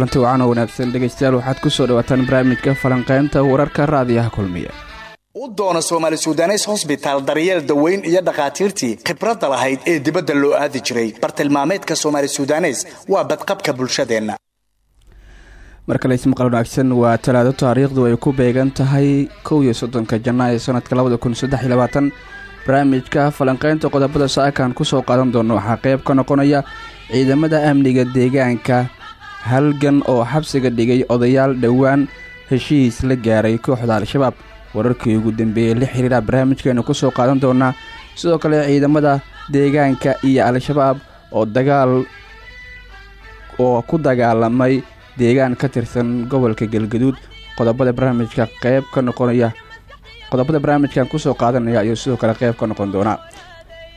kulanti wacan oo wanaagsan. Dhegaystayaal waxaad ku soo dhawaataan barnaamijka falanqeynta wararka raadiyaha kulmiya. U doona soomaali sudanes hosbitaal daryeel daweyn iyo dhakhaatiirtii khibradda lahayd ee dibadda loo aadi jiray. Bartilmaameedka soomaali sudanes waa badqabka bulshadeenna. Mar kale ismaqal wanaagsan waa talaado taariikhdu ay ku beegan tahay kow iyo soddonka janaayo sanadka labada kun saddex iyo labaatan. Barnaamijka falanqeynta qodobada saakan ku soo qaadan doona waxaa qeyb ka noqonaya ciidamada amniga deegaanka halgan oo xabsiga dhigay odayaal dhowaan heshiis la gaaray kooxda al-shabaab. Wararkii ugu dambeeyey la xiriira barnaamijkeenu ku soo qaadan doonaa sidoo kale ciidamada deegaanka iyo al-shabaab oo dagaal oo ku dagaalamay deegaan ka tirsan gobolka galgaduud qodobada barnaamijka qeyb ka noqonaya qodobada barnaamijkan ku soo qaadanaya ayuu sidoo kale qeyb ka noqon doonaa.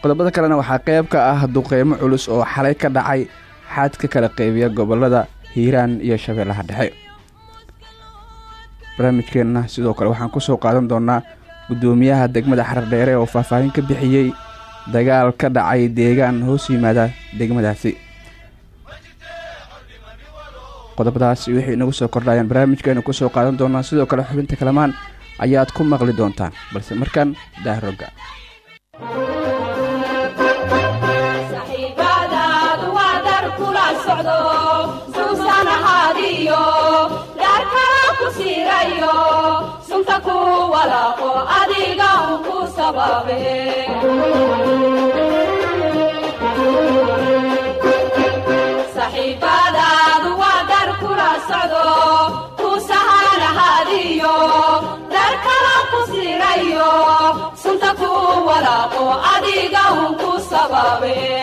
Qodobada kalena waxaa qeyb ka ah duqeymo culus oo xalay ka dhacay xaad ka kala qeybiya gobollada hiiraan iyo shabeellaha dhexe. Barnaamijkeenna sidoo kale waxaan ku soo qaadan doonaa guddoomiyaha degmada xardheere oo faahfaahin ka bixiyey dagaal ka dhacay deegaan hoos yimaada degmadaasi. Qodobadaas wixii inagu soo kordhayaan barnaamijkeenu ku soo qaadan doonaa sidoo kale xubinta kalamaan ayaad ku maqli doontaan balse markan daahroga safnaado isa seegi waydaayo daarkala ku sugayo seefku afaysto surka kaaga jaraye kala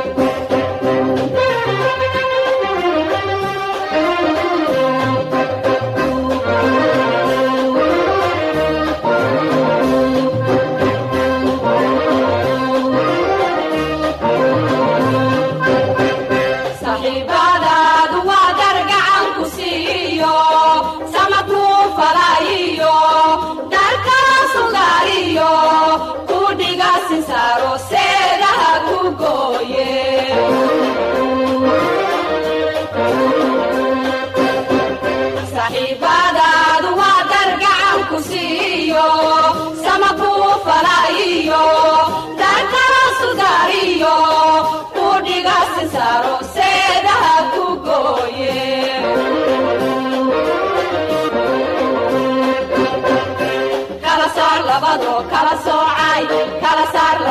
labado kala soocay kala saar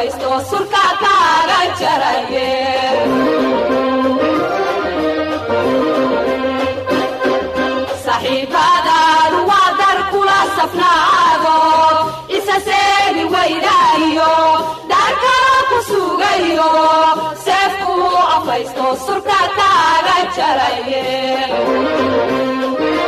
labado kala soocay kala saar labado kala soocay ayaynoo sinnaanine haynoo kala sokeeyaan ayaynoo sinnaanine haynoo kala sokeeyaan ayaynoo sinnaanine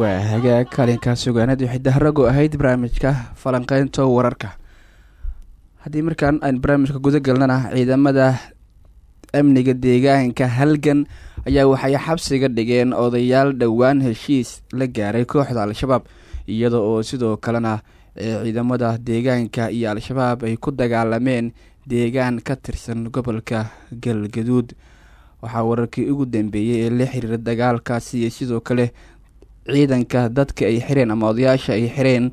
waa hagaag kaalinka sugaanadii xidaharago ahayd barnaamijka falanqeynta wararka haddii markaan aan barnaamijka guda galnana ciidamada amniga deegaanka halgan ayaa waxay xabsiga dhigeen odayaal dhowaan heshiis la gaaray kooxda al-shabaab iyada oo sidoo kalena ciidamada deegaanka iyo al-shabaab ay ku dagaalameen deegaan ka tirsan gobolka galgaduud. Waxaa wararkii ugu dambeeyey ee la xiriira dagaalkaasi iyo sidoo kale ciidanka dadka ay xireen ama odayaasha ay xireen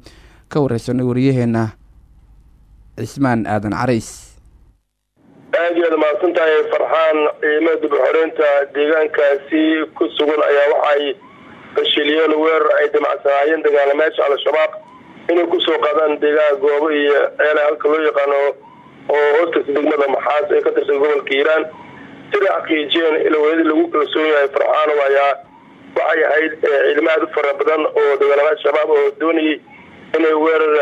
ka wareysanay wariyaheena cismaan aadan carays aad iyo aad mahadsan tahay farxaan ciidamada dib uxoreynta deegaankaasi ku sugan ayaa waxaay fashiliyeen weerar ay damacsanaayeen dagaalamayaasha al-shabaab inay ku soo qaadaan deegaan goobo iyo ceela halka loo yaqaano oo hoostasa degmada maxaas ee ka tirsan gobolka hiiraan. Siday xaqiijiyeen ilaweyadii lagu kalsoon yahay farxaanow ayaa waxay ahayd ciidamo aad u fara badan oo dagaalamayaasha shabaab oo doonayay inay weerar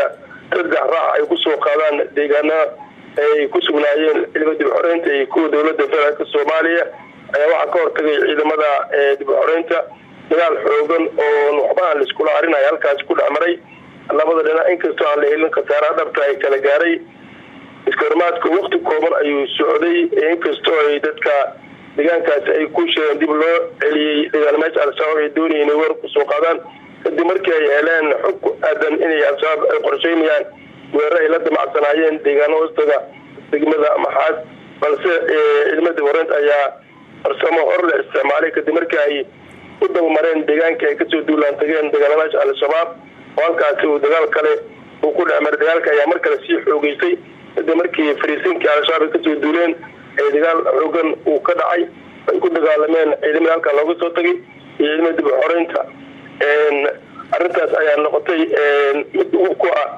saddex raac ay ku soo qaadaan deegaana ay ku sugnaayeen ciidamada dib uxoreynta iyo kuwa dowladda federaalka soomaaliya ayaa waxaa ka hortagay ciidamada dib uxoreynta dagaal xoogan oo waxba aan laiskula arinaya halkaasi ku dhexmaray labada dhinac inkastoo aan la helin khasaaraha dhabta ay kala gaaray. Iskahormaadka wakti kooban ayuu socday inkastoo ay dadka deegaankaasi ay ku sheegeen dib loo celiyey dagaalamayaasha al-shabaab ay doonayeen weer ku soo qaadaan kadib markii ay heleen xog ku aadan inay al-shabaab ay qorsheynayaan weerar ay la damacsanaayeen deegaano hoostaga degmada maxaas balse ciidamada dib horeynta ayaa farsamo hor la isticmaalay kadib markii ay u dabamareen deegaanka ay ka soo duulaan tageen dagaalamayaasha al-shabaab oo halkaasi uu dagaal kale uu ku dhexmaray dagaalka ayaa mar kale sii xoogeystay kadib markii fariisinkii al-shabaab ay ka soo duuleen ee dagaal xoogan uu ka dhacay ay ku dagaalameen ciidamada halkaa looga soo tagay iyo ciidamada dib uxoreynta arrintaas ayaa noqotay mid ugub ku ah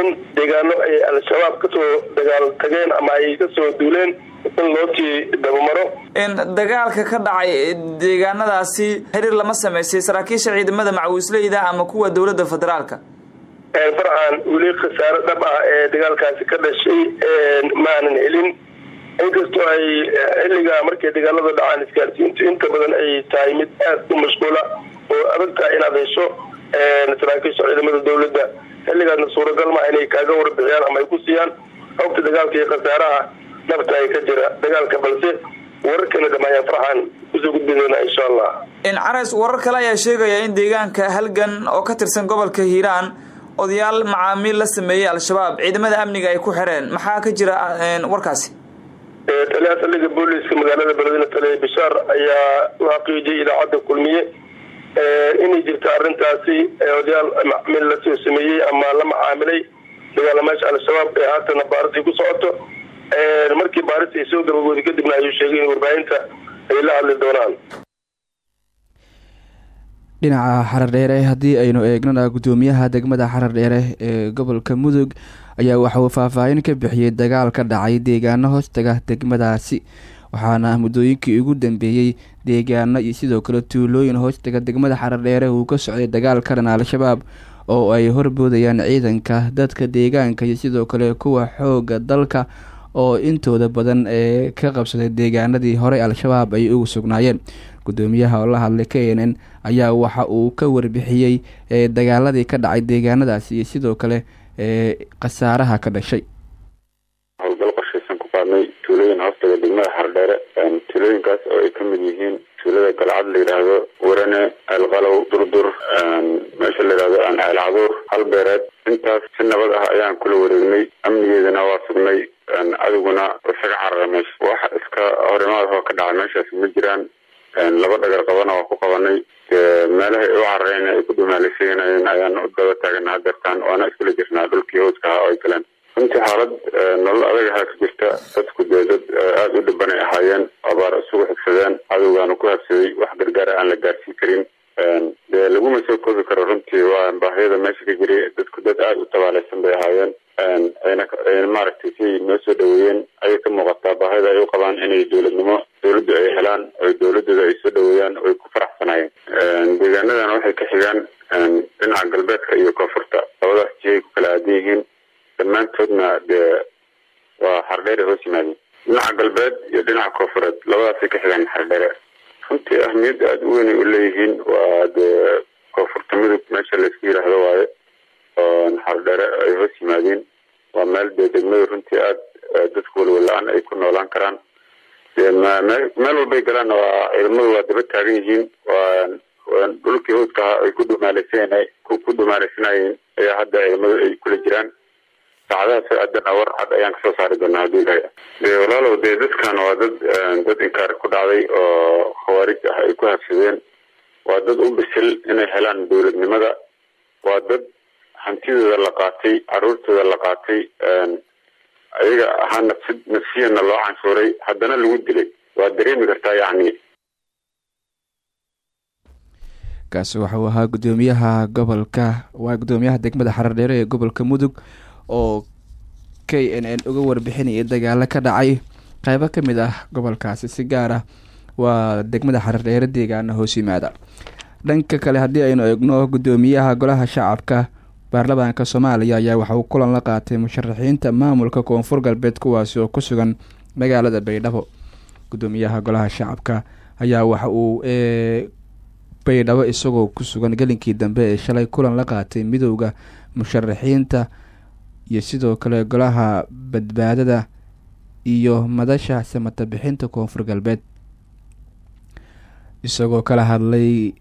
in deegaano ay al-shabaab ka soo dagaal tageen ama ay ka soo duuleen in loo sii dabamaro dagaalka ka dhacay deegaanadaasi xiriir lama sameysay saraakiisha ciidamada macawisleyda ama kuwa dowladda federaalka. Farxan weli khasaaro dhab ah ee dagaalkaasi ka dhashay maanan helin. Inkastoo ay xilliga markay dagaalada dhacaan isgaarsiintu inta badan ay tahay mid aad u mashquula oo adag tahay inaad hesho saraakiisha ciidamada dowladda. Xilligaasna suuragal maa inay kaaga warbixiyaan ama ay ku siiyaan. Xogta dagaalka iyo khasaaraha ay ka jira. Dagaalka balse wararkana dhamaayaan farxan ku soo gudbidoona insha allah cares warar kale ayaa sheegaya in deegaanka halgan oo ka tirsan gobolka hiiraan odayaal macaamiil la sameeyey al-shabaab ciidamada amniga ay ku xireen. Maxaa ka jira warkaasi? Taliyaha saldhiga booliiska magaalada beledweyne taliya bishaar ayaa u xaqiijiyay idaacadda kulmiye inay jirta arrintaasi odayaal macaamiil la soo sameeyey ama la macaamilay dagaalamayaasha al-shabaab ee haatana baarisay ku socoto. Markii baaris ay soo gabagooday kadibna ayuu sheegay in warbaahinta ay la hadli doonaan. Dhinaca xaradheere haddii aynu eegnana guddoomiyaha degmada xaradheere ee gobolka mudug ayaa waxa uu faahfaahin ka bixiyey dagaal ka dhacay deegaano hoostaga degmadaasi. Waxaana muddooyinkii ugu dambeeyey deegaano iyo sidoo kale tuulooyin hoostaga degmada xaradheere uu ka socday dagaal ka dhan al-shabaab oo ay horboodayaan ciidanka dadka deegaanka iyo sidoo kale kuwa xooga dalka oo intooda badan ee ka qabsaday deegaanadii horey al-shabaab ay ugu sugnaayeen. Guddoomiyaha oo la hadlay k n n ayaa waxa uu ka warbixiyey dagaaladii ka dhacay deegaanadaasi iyo sidoo kale khasaaraha ka dhashay howlgal qorshaysan ku qaadnay tuulooyin hoostaga xardheere tuulooyinkaas oo ay ka mid yihiin tuulada galcad la yidhaahdo warane ceelqalow durdur meesha la yidhahdo ceelcaduur halbeereed intaas si nabad ah ayaan kula wareegnay amnigeedana waa sugnay adiguna isaga carara meesha wax iska horimaad oo ka dhacay meeshaas ma jiraan. Laba dhagar qabana waa ku qabanay. Meelahay u carareen ay ku dhumaalisayeen ayaan u daba taagana hadeertaan waana iskula jirnaa dhulkii hooska ahaa oo ay galeen runtii xaalad nolol adag ahaa ka jirta dadku dee dad aada u dhibanay ahaayeen abaar isugu xigsadeen cadowgaana ku habsaday wax gargaara aan la gaarsiin karin. Dee laguma soo koobi karo runtii waa baahiyada meesha ka jiray dadku dad aada u tabaaleysan bay ahaayeen. Ayna maaragtay si noo soo dhaweeyeen ayay ka muuqataa baahida ay u qabaan inay dowladnimo dowladdu ay helaan oo dowladooda ay soo dhaweeyaan oo ay ku faraxsanaayeen deegaanadan waxay ka xigaan dhinaca galbeedka iyo koonfurta. Labadaas jiyay ku kala aadan yihiin dhammaantoodna dee waa xardheere hoos yimaadeen dhinaca galbeed iyo dhinaca koonfureed labadaasay ka xigaan xardheere. Runtii ahmiyadda aada u weynay u leeyihiin waa dee koonfurta midug meesha laysku yidhaahdo waaye oo xardheere ay hoos yimaadeen waa meel dee degmada runtii aada dadku walwala-aan ay ku noolaan karaan. Meel walbay galaan waa ciidamadu waa daba taagan yihiin. Dhulkii howdka ahaa ay ku dhumaaleysan ku dhumaaleysanayeen ayaa hadda ciidamadu ay kula jiraan saacadahaas haddana war cad ayaan ka soo saari doonaa haddii ilahay dee walaalow dee dadkan waa dad dad inkaar ku dhacday oo khawaarij ah ay ku habsadeen waa dad u bisil inay helaan dowladnimada. Waa dad hantidooda la qaatay caruurtooda la qaatay ayaga ahaa nafsi nafsiyana loo canshuuray. Haddana lagu dilay. Waa dareemi kartaa yacni. Kaasi waxauu ahaa gudoomiyaha gobolka waa gudoomiyaha degmada xarardheere ee gobolka mudug oo k n n uga warbixinayay dagaalo ka dhacay. Qeybo ka mid ah gobolkaasi si gaar ah waa degmada xarardheere deegaana hoos yimaada dhanka kale haddii aynu eegno gudoomiyaha golaha shacabka baarlamaanka soomaaliya ayaa waxa uu kulan la qaatay musharaxiinta maamulka koonfur galbeed kuwaasi oo ku sugan magaalada baydhabo. Gudoomiyaha golaha shacabka ayaa waxa uu baydhabo isagoo ku sugan gelinkii dambe ee shalay kulan la qaatay midowda musharaxiinta iyo sidoo kale golaha badbaadada iyo madasha samata bixinta koonfur galbeed. Isagoo kala hadlay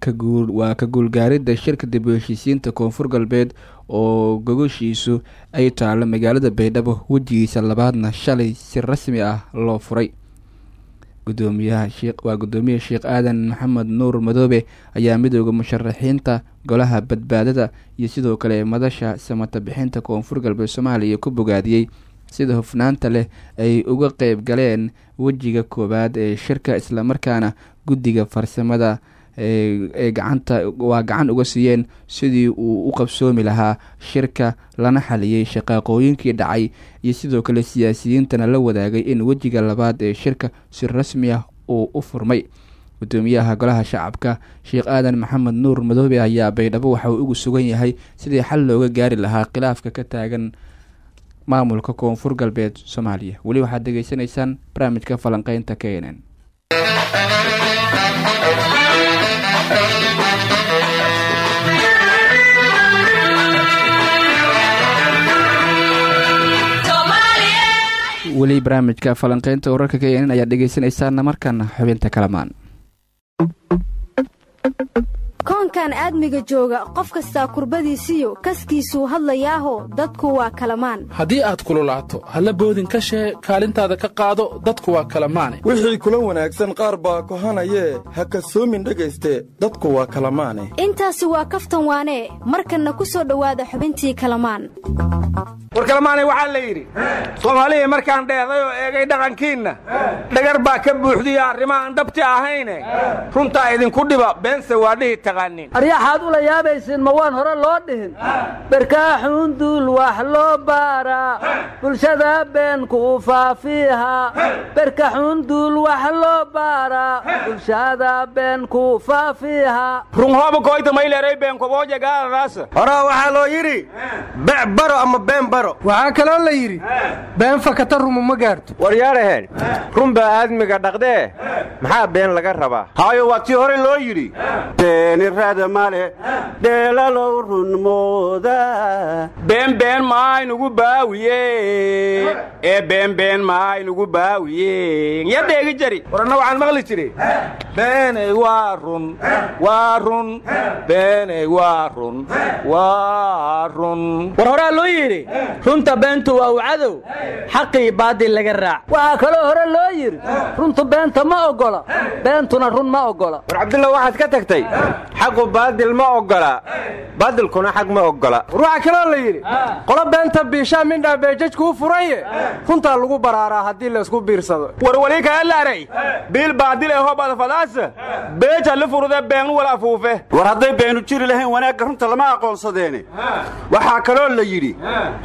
kaguul waa ka guulgaaridda shirka dib u heshiisiinta koonfur galbeed oo gogoshiisu ay taalo magaalada baydhabo wejigiisa labaadna shalay si rasmi ah loo furay. Gudoomiyaha sheekh waa gudoomiyaha sheekh aadan maxamed nuur madoobe ayaa midooda musharaxiinta golaha badbaadada iyo sidoo kale madasha samata bixinta koonfur galbeed soomaaliya ku bogaadiyey sida hufnaanta leh ay uga qeyb galeen wejiga koowaad ee shirka islamarkaana guddiga farsamada ee gacanta waa gacan uga siiyeen sidii uu u qabsoomi lahaa shirka lana xaliyey shaqaaqooyinkii dhacay iyo sidoo kale siyaasiyiintana la wadaagay in wejiga labaad ee shirka si rasmi ah uu u furmay gudoomiyaha golaha shacabka sheekh aadan maxamed nuur madoobe ayaa baydhabo waxa uu ugu sugan yahay sidii xal looga gaari lahaa khilaafka ka taagan maamulka koonfur galbeed soomaaliya. Weli waxaad degeysanaysaan barnaamijka falanqeynta k n n. Weli barnaamijka falanqeynta wararka k n n ayaad dhegeysanaysaana markaana xubinta kalamaan Thank you koonkan aadmiga jooga qof kastaa kurbadiisiyo kaskiisuu hadlayaaho dadku waa kalamaan. Haddii aad kululaato halla boodin ka shee kaalintaada ka qaado dadku waa kalamaane. Wixii kula wanaagsan qaar baa kohanayee ha kasoomin dhegayste dadku waa kalamaane. Intaasi waa kaftan waanee markanna ku soo dhowaada xubintii kalamaan. War kalamaanay waxaa la yidhi soomaalihii markaan dheeday oo eegay dhaqankiinna dhagar baa ka buuxdiyo arrimaaan dhabti ahayne runtaa idinku dhiba beense waa dhihi taqaanin aryaxaad ula yaabaysiin ma waan hore loo dhihin. Barkaaxuun duul wax loo baaraa bulshada beenku u faafiiha. Barkaxuun duul wax loo baaraa bulshada beenku faafiiha. Runhooba koyta mayleeray beenkobooja gaararaasa horaa waxaa loo yidhi bec baro ama been baro. Waxaa kaloo la yidhi been fakata rumu ma gaarto. Waryaadhaheen run baa aadmiga dhaqdee? Maxaa been laga rabaa? Haayo waa tii hore loo yidhi beenirada male. Dheelalow runmooda beenbeen maaynugu baawiye ee beenbeen maaynugu baawiye ya dheegi jari. Waranna waxaan maqli jiri beeney waa run waa run beeney waa run waa run war horaa loo yidhi runta beentu waa u cadow xaqii baadil laga raac. Waxaa kaloo hore loo yidhi runtu beenta ma oggola beentuna run ma oggola war cabdullah waxaad ka tagtay xaqu baadil ma oggola baadilkuna xaq ma oggola war waxaa kaloo la yidhi qolo beenta biishaa mindhaa beejajkuu furaye runtaa lagu baraaraa haddii laysku biirsado. War wali kaelaaray biil baadil ee hobada fadaasa beeja li furude beenu wal afuufe war hadday beenu jiri lahayn wanaagga runta lama aqoonsadeene. Waxaa kaloo la yidhi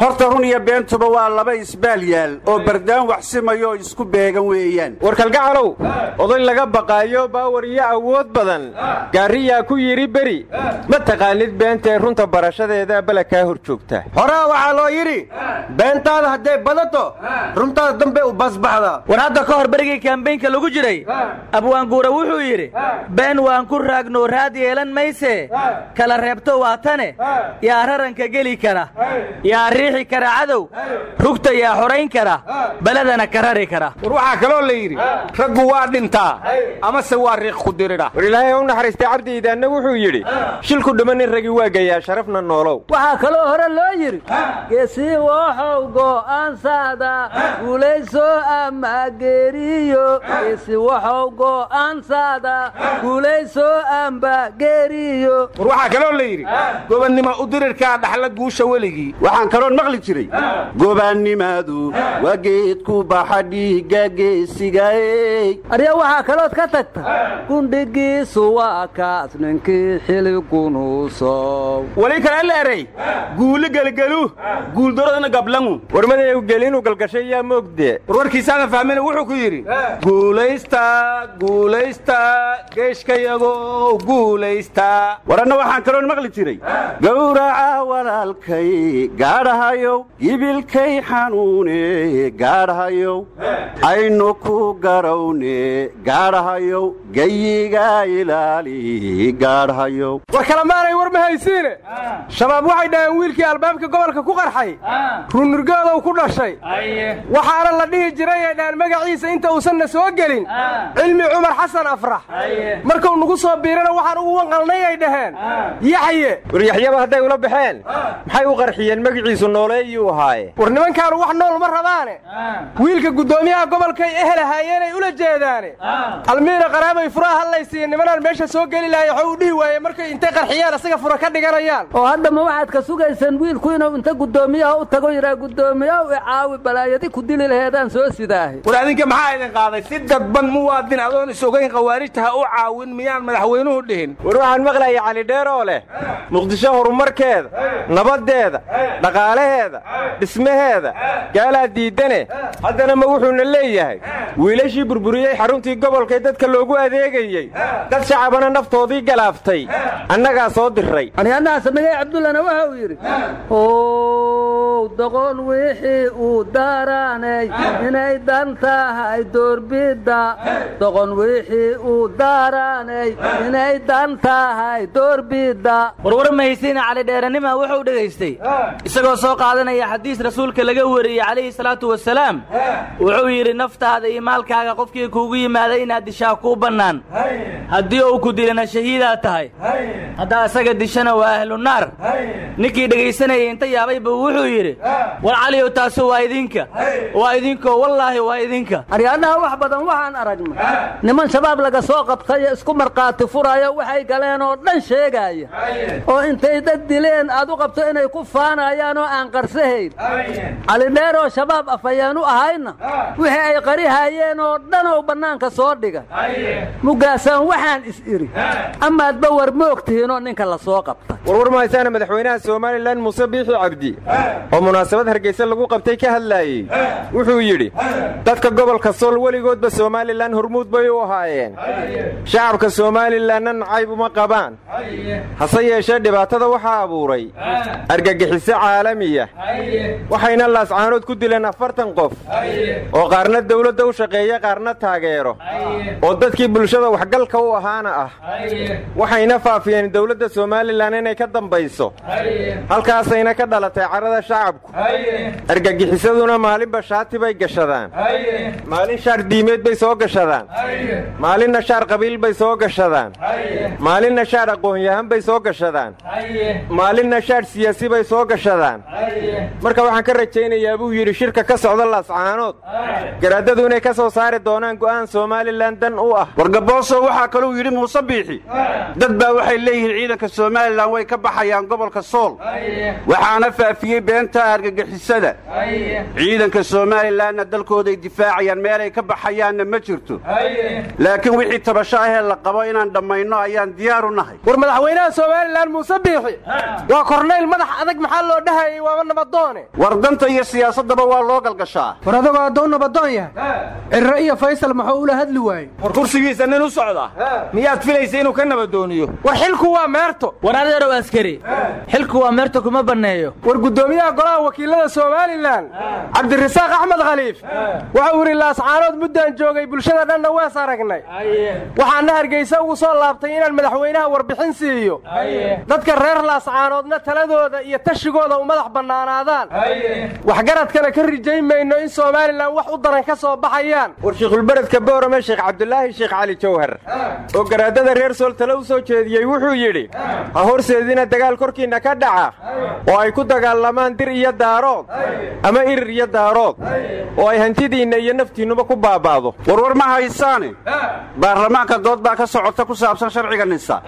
horta run iyo beentuba waa laba isbaal yaal oo bardaan waxsimayo isku beegan weeyaan. War kalgacalow oday laga baqaayo baawar iyo awood badan. Gaariyaa ku yidhi beri ma taqaanid beentae runta barashadeeda bala kaa hor joogta? Horaa waxaa loo yidhi beentaada hadday badato runtaada dambe u basbaxdaa war hadda ka hor berigii kaambeynka lagu jiray abwaanguura wuxuu wuxuu yidhi been waan ku raagno raad yeelan mayse. Kala reebto waa tane. Yaa raranka geli kara. Yaa riixi kara cadow. Rugta yaa xorayn kara. Beledana ka rari kara. War waxaa kaloo la yidhi raggu waa dhintaa amase waa riiq ku diridha war ilaahay u naxariistay cabdi iidaanna wuxuu yidhi shilku dhiman in ragi waa gayaa sharafna noolow. Waxaa kaloo hore loo yidhi geesii waxow go'aansaada guulayso ama geeriyo. Geesi waxow go'aansaada guulayso amba geeriyo. War waxaa kaloo la yidhi gobannimo u dirirkaa dhaxla guusha weligii. Waxaan kaloon maqli jiray gobaannimadu waa geedku baxa dhiigga geesigaey arya waxaa kalood ka tagta gundhigiisu waa kaas ninkii xiligunuusow wali kale la erey guuli gelgelu guuldarodana gablangu. Warmadeew gelinu galgashay yaa moogdee warwarkiisaana fahmina wuxuu ku yidhi guulaysta guulaysta geeshkayago guulaysta. Waranna waxaan kaloon maqli jiray. Gowraca walaalkay gaadhahayow ibilkay xanuune gaadhahayow. Aynu ku garawne gaadhahayow geyiga ilaali gaadhahayow war kalemaanay war ma haysiine? Shabaab waxay dhaheen wiilkii albaabka gobolka ku qarxay. Runnurgoodow ku dhashay. Waxaana la dhihi jiray ay dhahaan magaciisa inta uusanna soo gelin. Cilmi cumar xasan afrax. Markuu nagu soo biirana waxaan ugu wanqalnay ay dhaheen. Yaxye. War yaxyaba hadday ula baxeen? Maxay u qarxiyeen magaciisu nooleeyuu ahaaye? War nimankaanu wax nool ma rabaane. Wiilka guddoomiyaha gobolkay ehel ahaayeenay ula jeedaane. Almiina qaraabay furaha hadlaysiiya nimanaan meesha soo geli lahay waxuu u dhihi waaye markay intay qarxiyaan asaga fura ka dhiganayaan. Oo hadda ma waxaad ka sugaysaan wiilku inuu inta guddoomiyaha u tago yidhaa guddoomiyahu icaawi balaayadi ku dili laheedaan soo sidaahay war adinka maxaa idin qaaday? Si dadban muwaadin adoon is ogayn khawaarijta ha u caawin miyaan madaxweynuhu dhihin? War waxaan maqlaya cali dheer oo leh. Muqdisho horumarkeeda nabaddeeda dhaqaalaheeda dhismaheeda gaalaa diidane haddana ma wuxuuna leeyahay. Wiilashii burburiyey xaruntii gobolkay dadka loogu adeegayey. Dad shacabana naftoodii galaaftay annagaa soo diray anyaanaha samigay cabdullana waxa uu yidhi ow doqon wixii uu daaraanay inay dan tahay doorbidda. Doqon wixii uu daaraanay inay dan tahay doorbidda. Warwar mahaysiina cali dheeranima wuxuu dhegaystay isagoo soo qaadanaya xadiis rasuulka laga wariyey calayhi salaatu wasalaam wuxuu yidhi naftaada iyo maalkaaga qofkii kuugu yimaaday inaad dishaa kuu bannaan. Haddii uu ku dilana shahiidaad tahay. Haddaa isaga dishana waa ahlu naar. Ninkii dhegaysanayay inta yaabayba wuxuu yidhi war caliyow taasu waa idinka. Waa idinkoo wallaahi waa idinka. Aryaadhaha wax badan waxaan aragnay niman shabaab laga soo qabtay isku markhaati furaya waxay galeen oo dhan sheegaaya oo intay dad dileen aad u qabto inay ku faanayaan oo aan qarsahayn calidheer oo shabaab afhayeen u ahayna wixii ay qarihayeen oo dhan oo bannaanka soo dhigay mugaasaan waxaan is idhi amaadba war ma ogtihiinoo ninka la soo qabtay warwar mahaysaana madaxweynaha somalilan muuse biixi cabdi oo munaasabad hargeysa lagu qabtay ka hadlaayey wuxuu yidhi dadka gobolka sool weligoodba somalilan hormuud bay u ahaayeen. Shacabka somalilanna nacayb uma qabaan. Hase yeeshee dhibaatada waxaa abuuray argagixiso caalamiya waxayna laascaanood ku dileen afartan qof oo qaarna dawladda u shaqeeya qaarna taageero oo dadkii bulshada waxgalka u ahaana ah waxayna faafiyeen dawladda somalilan inay ka dambayso. Halkaasayna ka dhalatay carada shacabku. Argagixisaduna maalinba shaati bay gashadaan. Maalin shaar diimeed bay soo gashadaan. Maalinna shaar qabiil bay soo gashadaan. Maalinna shaar aqoon-yahan bay soo gashadaan. Maalinna shaar siyaasi bay soo gashadaan. Marka waxaan ka rajaynayaa buu yidhi shirka ka socda laascaanood garaadadu inay ka soo saari doonaan go'aan somalilan dan u ah. Wargabooso waxaa kaluu yidhi muuse biixi dad baa waxay leeyihiin ciidanka somalilan way ka baxayaan gobolka sool. Waxaana faafiyey beenta argagixisada. Ciidanka somalilanna dalkooday difaacayaan meelay ka baxayaanna ma jirto. Laakiin wixii tabasho ahee la qabo inaan dhammayno ayaan diyaar u nahay. War madaxweynaha somalilan muuse biixi. Waa kornayl madax adag maxaa loo dhahayay waaba nabadoone. War danta iyo siyaasaddaba waa loo galgashaa. War adagoo addoon nabadoon yahay. Cirro iyo faysal muxuu ula hadli waayey? War kursigiisa nin u socda? Miyaad filaysa inuu ka nabadooniyo war xilku waa meerto. War adeerow askari. Xilku waa meerto kuma banneeyo war guddoomiyaha golaha wakiilada somalilan cabdirasaaq axmed khaliif wuxuu yidhi laascaanood muddaan joogay bulshada dhanna wees aragnay waxaana hargeysa ugu soo laabtay inaan madaxweynaha warbixin siiyo. Dadka reer laascaanoodna taladooda iyo tashigooda u madax bannaanaadaan. Waxgaradkana ka rijayn mayno in somalilan wax u daran ka soo baxayaan. War shiikhulberedka boorame sheekh cabdulaahi sheekh cali jawhar oo garaadada reer sool tale u soo jeediyey wuxuu yidhi ha horseedina dagaal korkiinna ka dhaca oo ay ku dagaalamaan dir iyo daarood ama irir iyo daarood oo ay hantidiinna iyo naftiinnuba ku baaba'do warwar ma haysaane baarlamaanka dood baa ka socota ku saabsan sharciga nisa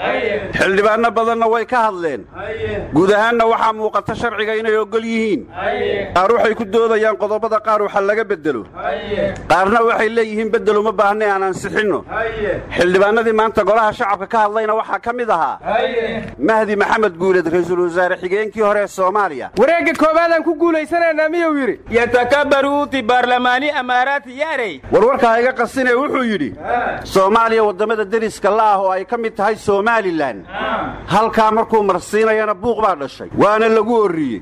xildhibaanno badanna way ka hadleen. Guud ahaanna waxaa muuqata sharciga inay oggol yihiin. Qaar waxay ku doodayaan qodobada qaar waxa laga beddelo. Qaarna waxay leeyihiin beddel uma baahna aan ansixinno xildhibaannadii maanta golaha shacabka ka hadlayna waxaa ka mid ahaa mahdi maxamed guuled ra'iisul wasaare xigeenkii hore ee soomaaliya. Wareegga koowaadaan ku guulaysanaynaa miyuu yidhi? Yatakabaruuti baarlamaani amaaraati yaarey. Warwarka ha iga qasinee wuxuu yidhi soomaaliya waddamada deriska la'ah oo ay ka mid tahay somalilan halkaa markuu marsiinayana buuq baa dhashay. Waana lagu orriyey.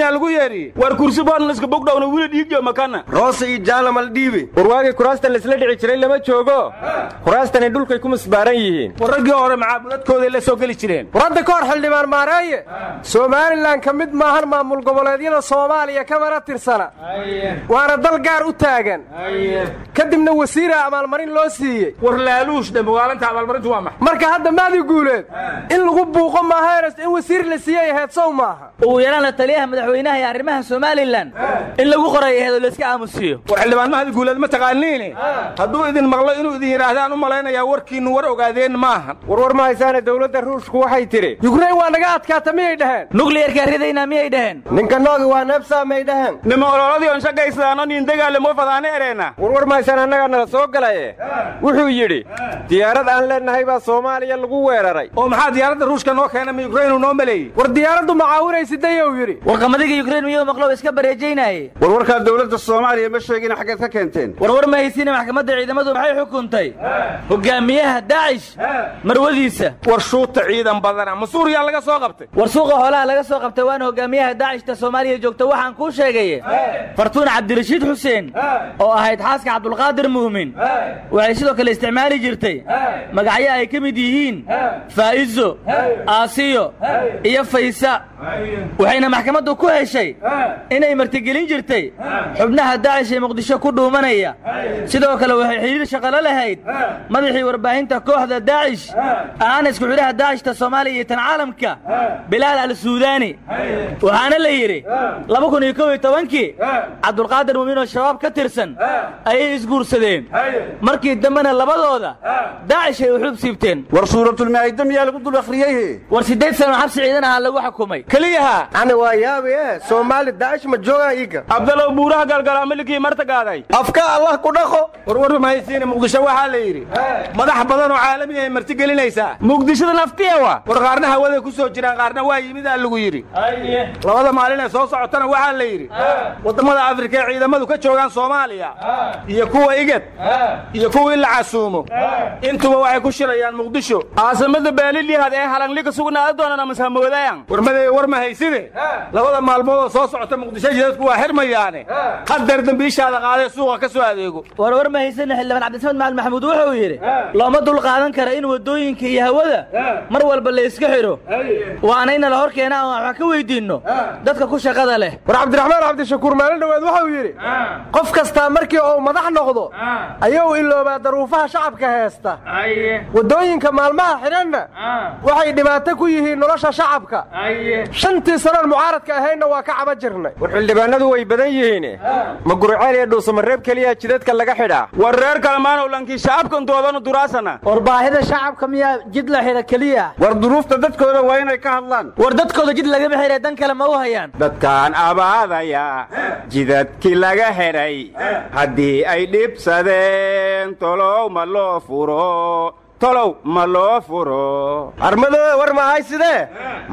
Miyaa lagu yeedhi war kursi boodnaliska bogdhowna wili dhiigjo makana. Roose iyo jaalamal dhiibe. Warwaagii kuraastan laisla dhici jiray lama joogo? Kuraastani dhulkay ku musbaaran yihiin. War raggii hore macaabudadkooday la soo geli jireen. Waradda ka hor xildhibaan maareeye somalilan ka mid maahan maamul goboleedyada soomaaliya kamana tirsana. Waana dal gaar u taagan. Kadibna wasiira abaalmarin loo siiyey. War laaluush dhe magaalanta abaalmarintu waa maxay? Marka hadda maadi guuleed in lagu buuqo maahaenes in wasiir la siiyey aheed sow maaha. Ugu yaraan la taliyaha madaxweynaha iyo arrimaha somalilan in lagu qoray aheed oo layska aamusiiyo. War xildhibaan mahdi guuleed ma taqaaniine hadduu idin maqlo inuu idin yidhaahdaan u malaynayaa warkiinnu war ogaadeen maahan. Warwar ma haysaane dowladda ruushku waxay tidhi yukrain waa naga adkaata miyay dhaheen? Nukliyarkaa ridaynaa miyay dhaheen? Ninka noogi waa neebsaa may dhaheen. Nima ololadii on shaqaysadaano nin dagaalamo fadaane ereena. Warwar ma haysaan annagaa nala soo galaye. Wuxuu yidhi diyaarad aan leennahay baa soomaaliya lagu weeraray. Oo maxaa diyaaradda ruushka noo keena ma yukrainu noo maleeyey? War diyaaraddu macaawinaysidayou yidhi. Warqamadiga yukrain miyuu maqlow iska bareejaynaye warwarkaa dowladda soomaaliya ma sheegina xaggeed ka keenteen. Warwar ma haysiina maxkamadda ciidamadu maxay xukuntay? Hogaamiyaha daacish marwadiisa. War shuuta ciidan badana ma suuriyaa laga soo qabtay? War suuqa hoolaha laga soo qabtay waana hogaamiyaha daacishta soomaaliya joogta waxaan kuu sheegaye fartuun cabdirashiid xuseen oo ahayd xaaska cabdulqaadir muumin waxay sidoo kale isticmaali jirtay magacyo ay ka mid yihiin faa'izo aasiyo iyo faysa. Waxayna maxkamaddu ku heshay inay martigelin jirtay xubnaha daacish ee muqdisho ku dhuumanaya. Sidoo kale xidhiir shaqalo lahayd. Madaxii warbaahinta kooxda daacish ahaana isku xidhaha daacishta soomaaliya iyo tan caalamka. Bilaal al suudaani waxaana la yidhi laba kun iyo kow iyo tobankii cabdulqaadir muumin oo shabaab ka tirsan ayay isguursadeen. Markii dambena labadooda daacish ay uxuub siibteen. War suuratulmaa'ida miyaa lagu dul akhriyey war siddeed sano xabsi ciidan ahaa lagu xukumay? Keliyaha. Ani waa yaabi e soomaali daacish ma joogaa iiga abdalow buuraha galgala milikii marta gaaday? Afka allah ku dhaqo. Warwar mahaysiina muqdisho waxaa la yidhi madax badan oo caalami ay martigelinaysaa muqdishada naftiyawa war qaarna hawaday ku soo jiraan qaarna waa yimidaa lagu yidhi. Labada maalin ee soo socotana waxaa la yidhi waddamada afrika ee ciidamadu ka joogaan soomaaliya iyo kuwa igad iyo kuwa la casuumo. Intuba waxay ku shirayaan muqdisho. Caasimada baalilihad ee halangliga sugnaada doonana mashamoodayan warmadee war ma hayside labada maalmood oo soo socota muqdisho jidadku waa xirmayaane hadeer dambiishaada qaadee suuqa ka soo adeego. War war ma haysana xildhibaan cabdisamed macalin maxamuud wuxuu yidhi looma dul qaadan kara in waddooyinka iyo hawada mar walba la iska xidho waana ina la hor keena aan wax ka weydiinno dadka ku shaqada leh war cabdiraxmaan cabdishakuur maalin dhoweed wuxuu yidhi qof kastaa markii uu madax noqdo ayuu iloobaa daruufaha shacabka heesta waddooyinka maalmaha xidhanna waxay dhibaato ku yihiin nolosha shacabka shantii sanoon mucaaradka ahaynna waa ka caba jirnay war xildhibaanadu way badan yihiine ma gurceel iyo dhuusamareeb keliya jidadka laga xidhaa war reer kalemaanow lankii shacabkan doodanu duraasana. War baahida shacabka miyaa jid la xidha keliya. War duruufta dadkooda waa inay ka hadlaan. War dadkooda jid lagama xidhay dan kale ma u hayaan. Dadkaan abaadaya jidadkii laga xidhay haddii ay dhibsadeen tolow ma loo furo tolow ma loo furo armadooda war mahay sidee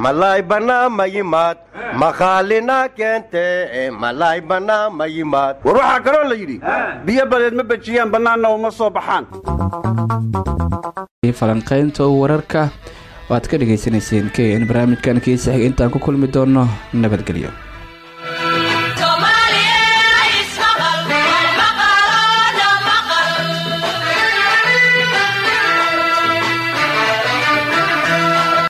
malaay bannaa ma yimaad maqaalina keente malaay bannaa ma yimaad war waxaa kaloo la yidhi biyo badeed ma bejiyaan bannaanna uma soo baxaan falanqaynta wararka waad ka dhegaysanayseen k n barnaamijkan kiisa xig intaan ku kulmi doonno nabadgelyo